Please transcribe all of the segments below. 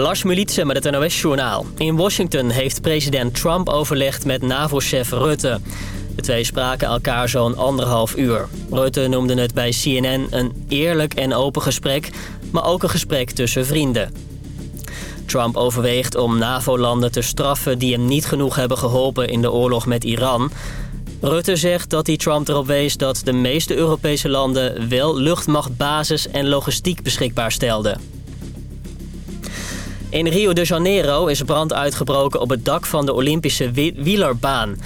Lars Militsen met het NOS-journaal. In Washington heeft president Trump overlegd met NAVO-chef Rutte. De twee spraken elkaar zo'n anderhalf uur. Rutte noemde het bij CNN een eerlijk en open gesprek... maar ook een gesprek tussen vrienden. Trump overweegt om NAVO-landen te straffen die hem niet genoeg hebben geholpen in de oorlog met Iran. Rutte zegt dat hij Trump erop wees dat de meeste Europese landen wel luchtmachtbasis en logistiek beschikbaar stelden. In Rio de Janeiro is brand uitgebroken op het dak van de Olympische wielerbaan.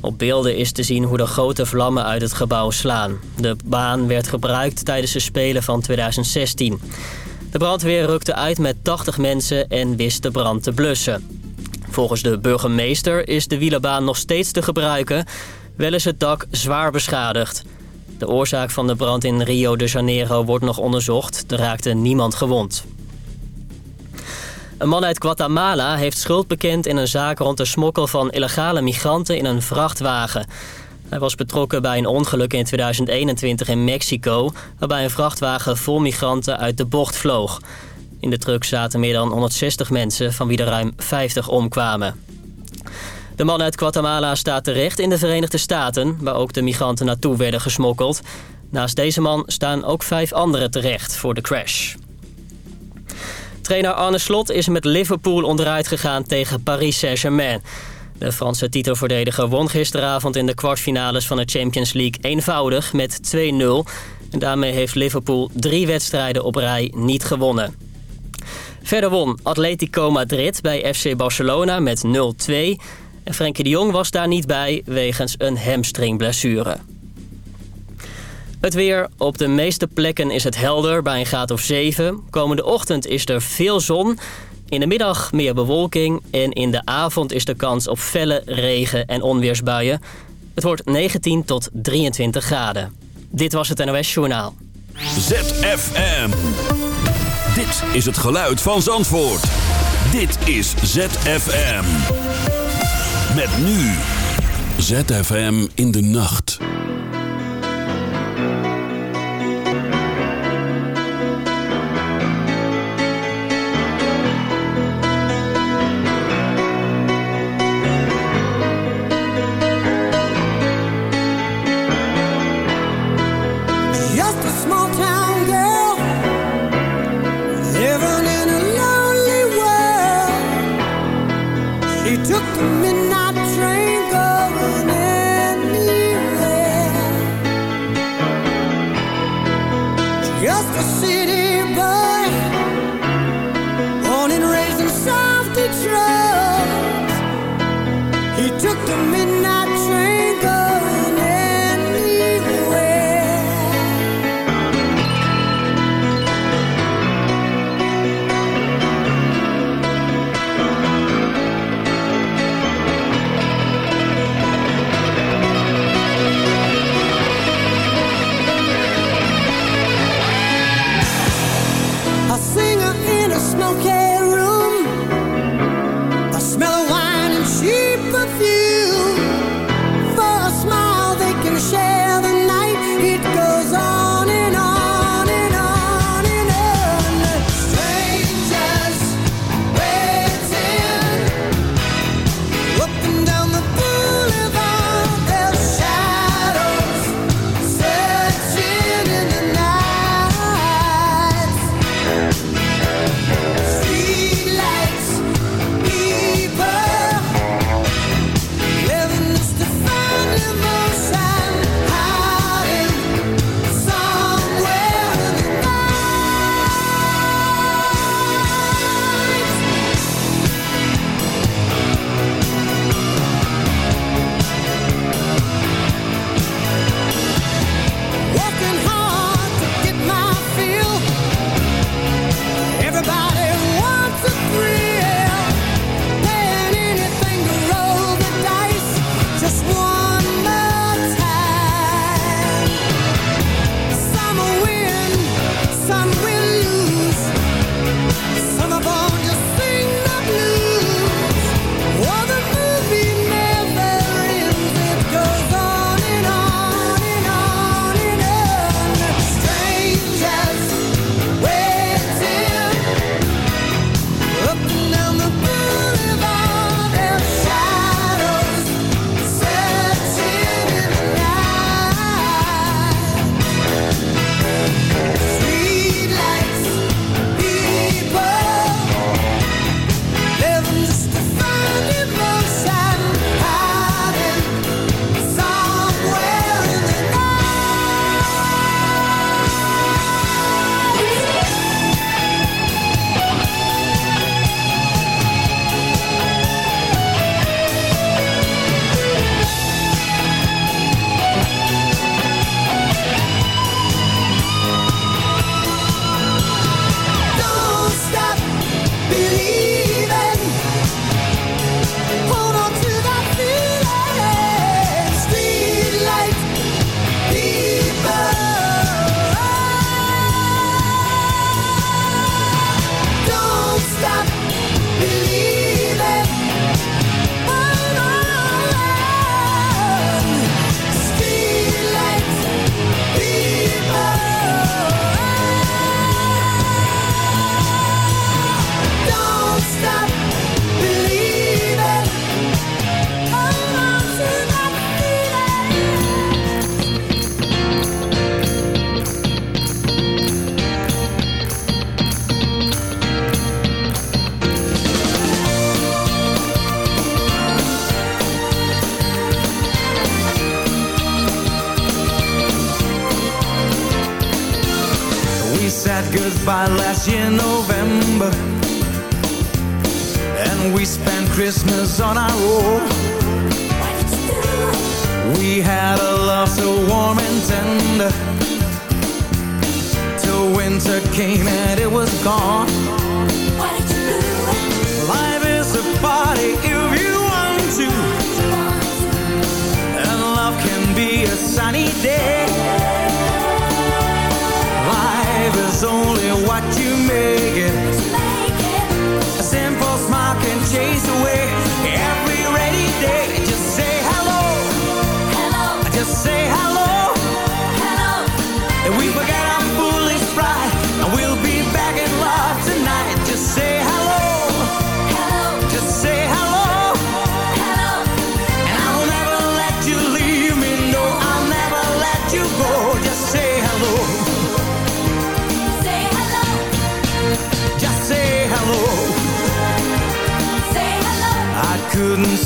Op beelden is te zien hoe de grote vlammen uit het gebouw slaan. De baan werd gebruikt tijdens de Spelen van 2016. De brandweer rukte uit met 80 mensen en wist de brand te blussen. Volgens de burgemeester is de wielerbaan nog steeds te gebruiken... wel is het dak zwaar beschadigd. De oorzaak van de brand in Rio de Janeiro wordt nog onderzocht. Er raakte niemand gewond. Een man uit Guatemala heeft schuld bekend in een zaak rond de smokkel van illegale migranten in een vrachtwagen. Hij was betrokken bij een ongeluk in 2021 in Mexico... waarbij een vrachtwagen vol migranten uit de bocht vloog. In de truck zaten meer dan 160 mensen, van wie er ruim 50 omkwamen. De man uit Guatemala staat terecht in de Verenigde Staten... waar ook de migranten naartoe werden gesmokkeld. Naast deze man staan ook vijf anderen terecht voor de crash. Trainer Arne Slot is met Liverpool onderuit gegaan tegen Paris Saint-Germain. De Franse titelverdediger won gisteravond in de kwartfinales van de Champions League eenvoudig met 2-0. En daarmee heeft Liverpool drie wedstrijden op rij niet gewonnen. Verder won Atletico Madrid bij FC Barcelona met 0-2. En Frenkie de Jong was daar niet bij wegens een hamstringblessure. Het weer. Op de meeste plekken is het helder bij een graad of 7. Komende ochtend is er veel zon. In de middag meer bewolking. En in de avond is de kans op felle regen- en onweersbuien. Het wordt 19 tot 23 graden. Dit was het NOS Journaal. ZFM. Dit is het geluid van Zandvoort. Dit is ZFM. Met nu. ZFM in de nacht.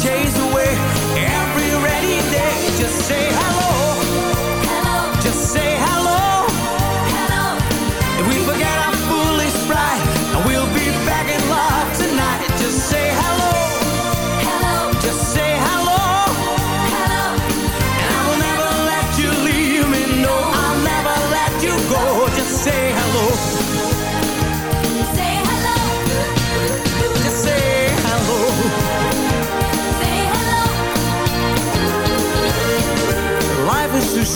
Jay's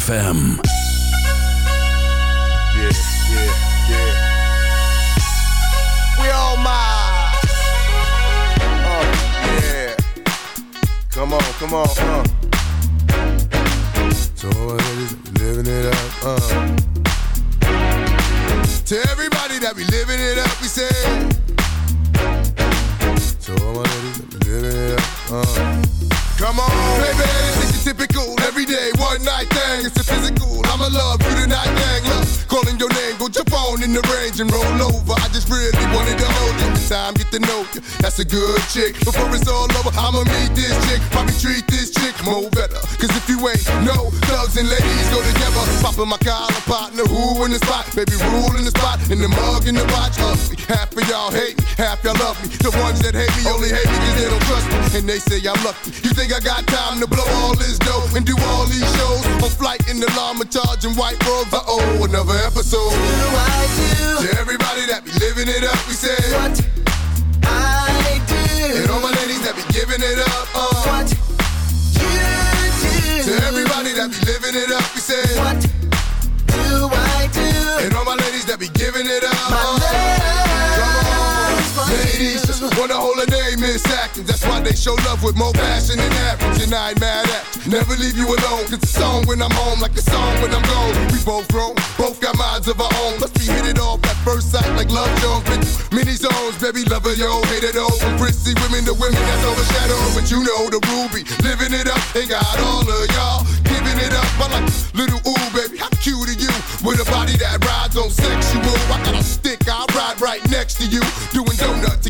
ZFM. Baby, rule in the spot. In the mug, in the watch. Ugly. Half of y'all hate me, half y'all love me. The ones that hate me only hate me cause they don't trust me. And they say I'm lucky. You think I got time to blow all this dough and do all these shows? On flight in the llama charging white robes. Uh oh, another episode. do I do? To everybody that be living it up, we say. What I do? And all my ladies that be giving it up, uh. What you do? To everybody that be living it up, we say. What do I do? And all my ladies that be giving it up, wanna hold her name Miss Atkins. That's why they show love with more passion than average. And I ain't mad at. Never leave you alone. Cause the song when I'm home, like the song when I'm gone. We both grown, both got minds of our own. Must be hit it off at first sight like love Jones. Many zones, baby, lover, yo, hate it all. From prissy women to women that's overshadowed. But you know the ruby, living it up. Ain't got all of y'all giving it up. I like little ooh, baby, how cute are you? With a body that rides on sexual. I got a stick, I ride right next to you. Doing donuts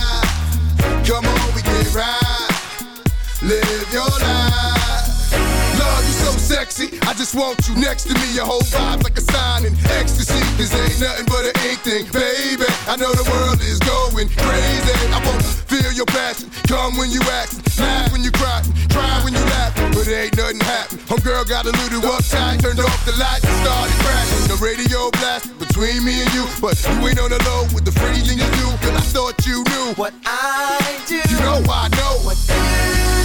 Live sexy. I just want you next to me. Your whole vibe's like a sign in ecstasy. This ain't nothing but an ink thing, baby. I know the world is going crazy. I wanna feel your passion. Come when you act, laugh when you cry, cry when you laugh. But it ain't nothing happen. Homegirl got a little uptight, turned off the lights and started crashing. The radio blasted between me and you, but you ain't on the low with the freezing you do. Cause I thought you knew. What I do? You know I know. What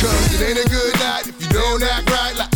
Cause it ain't a good night if you don't act right like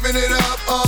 giving it up, uh.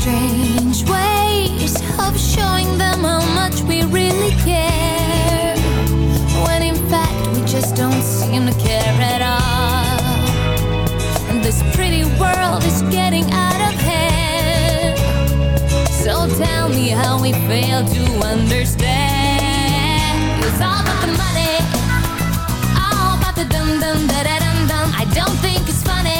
strange ways of showing them how much we really care. When in fact we just don't seem to care at all. And this pretty world is getting out of hand. So tell me how we fail to understand. It's all about the money. All about the dum-dum, da-da-dum-dum. I don't think it's funny.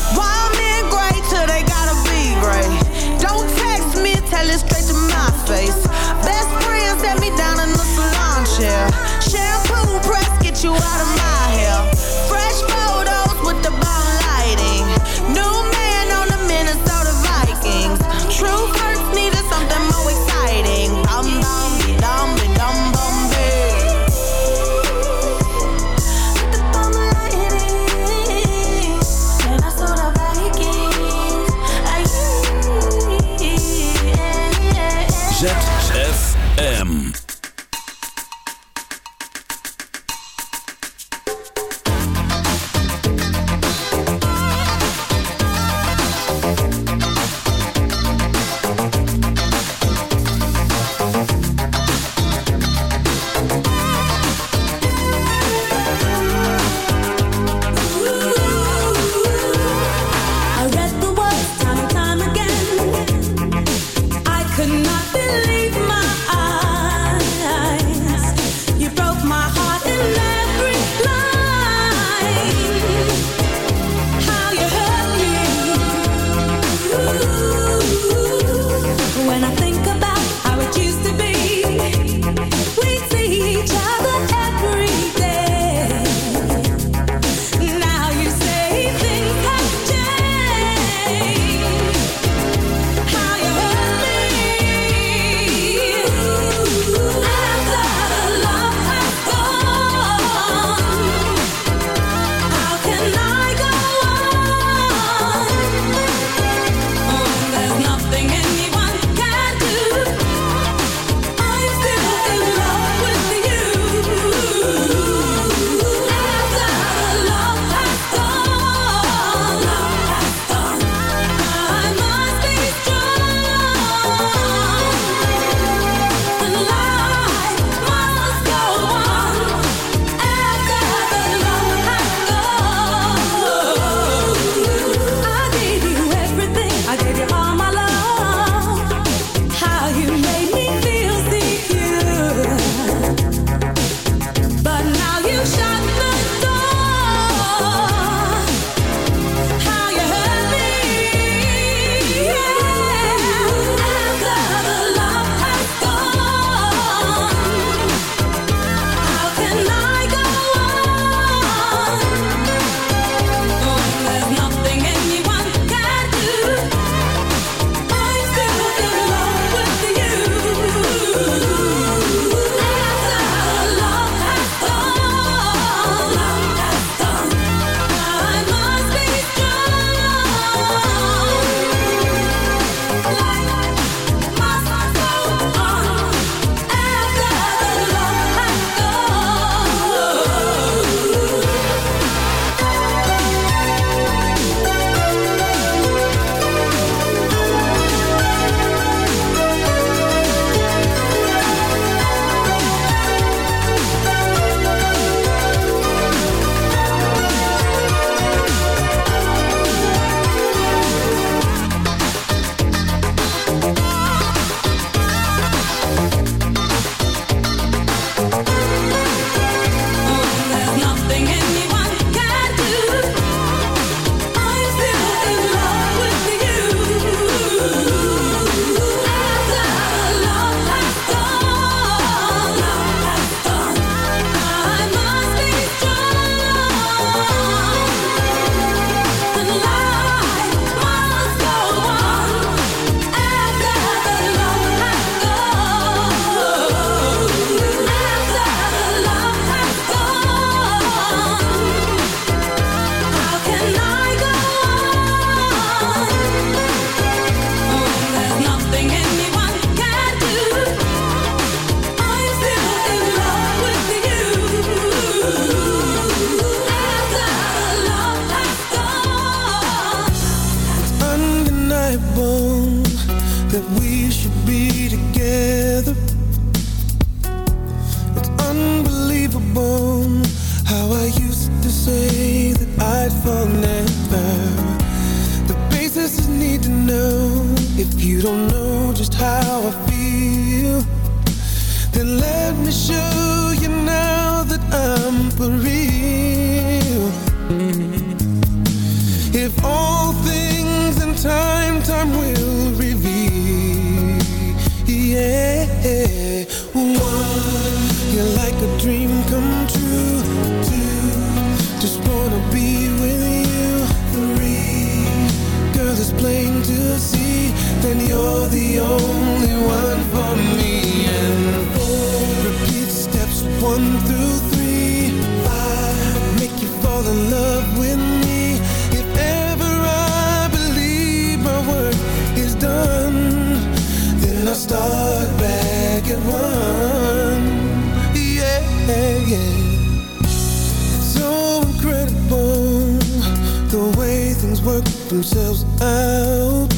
themselves out.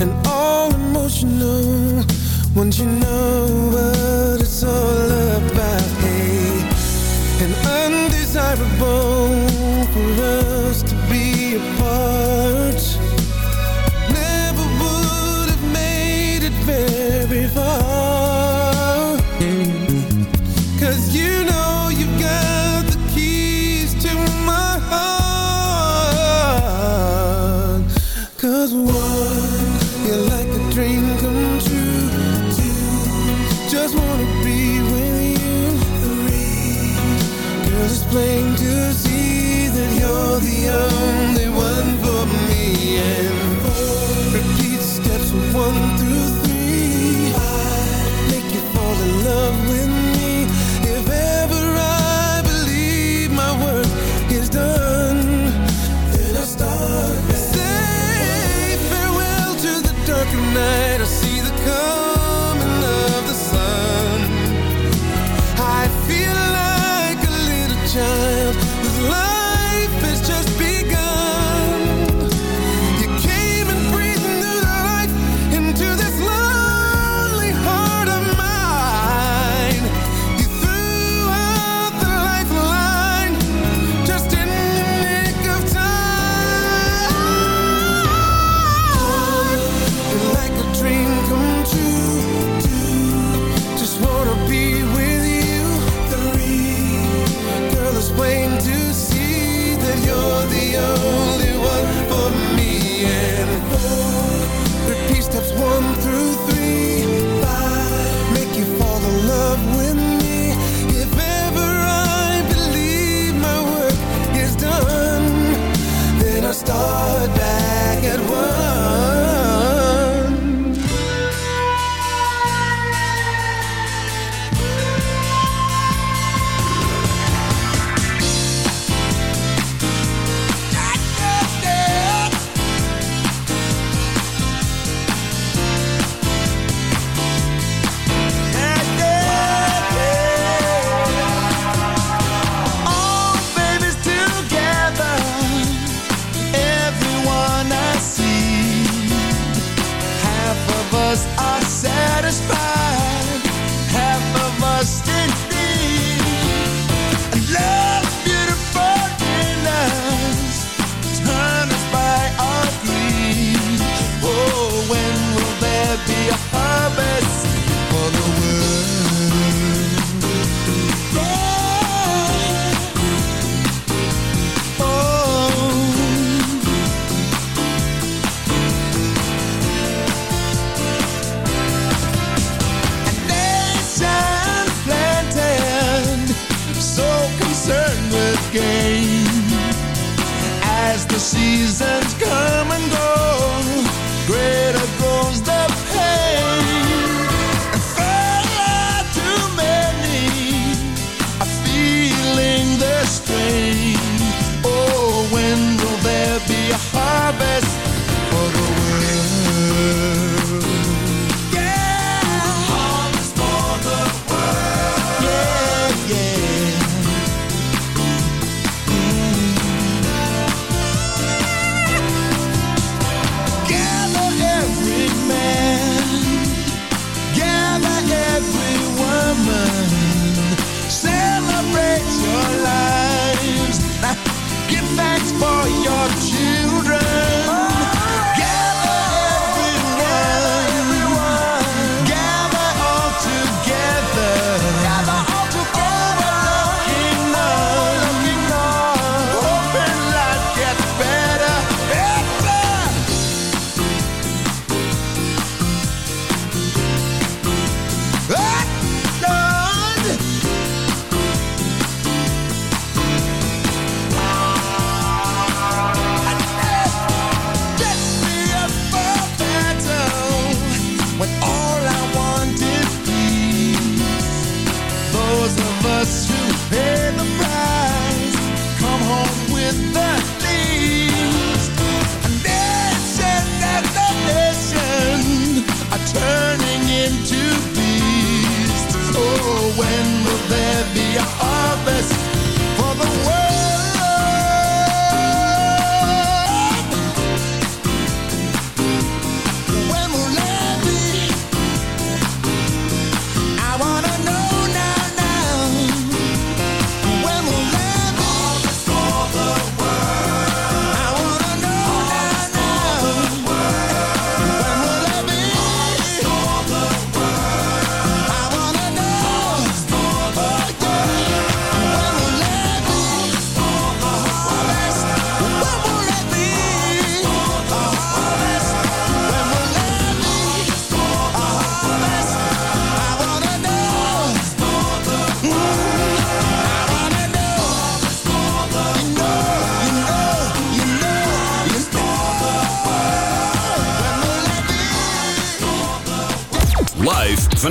And all emotional Once you know what it's all about hey, undesirable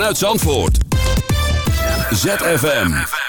Live vanuit Zandvoort. ZFM.